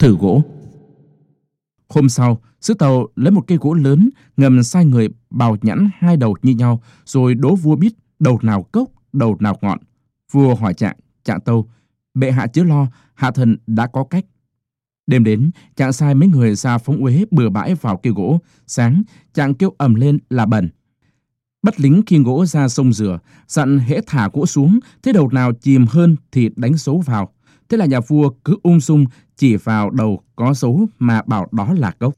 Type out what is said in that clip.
thử gỗ. Hôm sau, sứ tàu lấy một cây gỗ lớn, ngầm sai người bào nhẵn hai đầu như nhau, rồi đố vua biết đầu nào cốc, đầu nào ngọn. Vua hỏi trạng, trạng tâu, bệ hạ chớ lo, hạ thần đã có cách. Đêm đến, chàng sai mấy người ra phóng uế bừa bãi vào cây gỗ. Sáng, chàng kêu ầm lên là bẩn. Bắt lính khiêng gỗ ra sông rửa, dặn hễ thả gỗ xuống, thế đầu nào chìm hơn thì đánh số vào. Thế là nhà vua cứ ung dung chỉ vào đầu có dấu mà bảo đó là cốc.